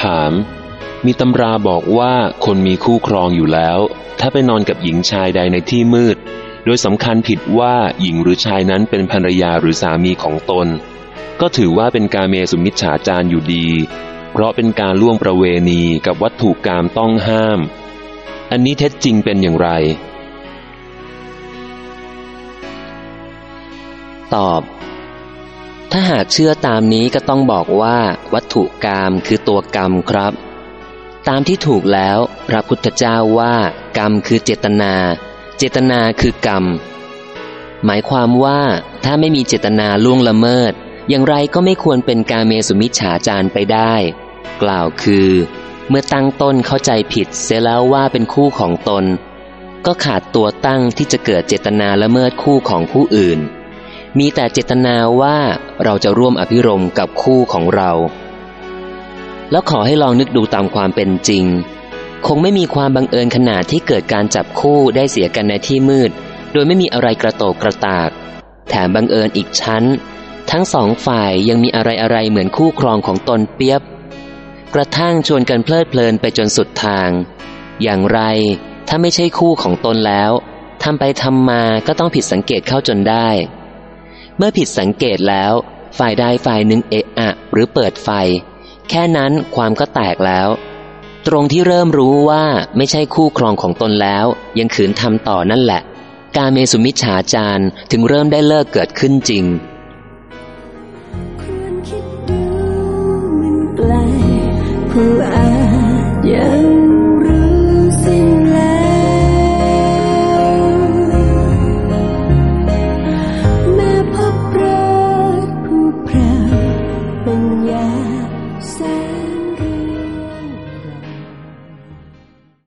ถาม มีตำราบอกว่าคนมีคู่ครองอยู่แล้ว ถ้าไปนอนกับหญิงชายใดในที่มืด โดยสำคัญผิดว่าหญิงหรือชายนั้นเป็นภรรยาหรือสามีของตน ก็ถือว่าเป็นการเมสุมิจฉาจารอยู่ดี เพราะเป็นการล่วงประเวณีกับวัตถุกรรมต้องห้าม อันนี้เท็จจริงเป็นอย่างไร ตอบ ถ้าหากเชื่อตามนี้ก็ต้องบอกว่าวัตถุกรรมคือตัวกรรมครับ ตามที่ถูกแล้วพระพุทธเจ้าว่า กรรมคือเจตนา เจตนาคือกรรม หมายความว่าถ้าไม่มีเจตนาล่วงละเมิด อย่างไรก็ไม่ควรเป็นการเมสุมิฉาจารไปได้ กล่าวคือ เมื่อตั้งต้นเข้าใจผิดเสียแล้วว่าเป็นคู่ของตน ก็ขาดตัวตั้งที่จะเกิดเจตนาละเมิดคู่ของผู้อื่น มีแต่เจตนาว่าเราจะร่วมอภิรมกับคู่ของเรา แล้วขอให้ลองนึกดูตามความเป็นจริง คงไม่มีความบังเอิญขนาดที่เกิดการจับคู่ได้เสียกันในที่มืด โดยไม่มีอะไรกระโตกกระตาก แถมบังเอิญอีกชั้น ทั้งสองฝ่ายยังมีอะไรอะไรเหมือนคู่ครองของตนเปียบ กระทั่งชวนกันเพลิดเพลินไปจนสุดทาง อย่างไรถ้าไม่ใช่คู่ของตนแล้วทำไปทำมาก็ต้องผิดสังเกตเข้าจนได้ เมื่อผิดสังเกตแล้ว ฝ่ายใดฝ่ายหนึ่งเอะอะ หรือเปิดไฟ แค่นั้นความก็แตกแล้ว ตรงที่เริ่มรู้ว่าไม่ใช่คู่ครองของตนแล้ว ยังขืนทำต่อนั่นแหละ การเมสุมิจฉาจารถึงเริ่มได้เลิกเกิดขึ้นจริง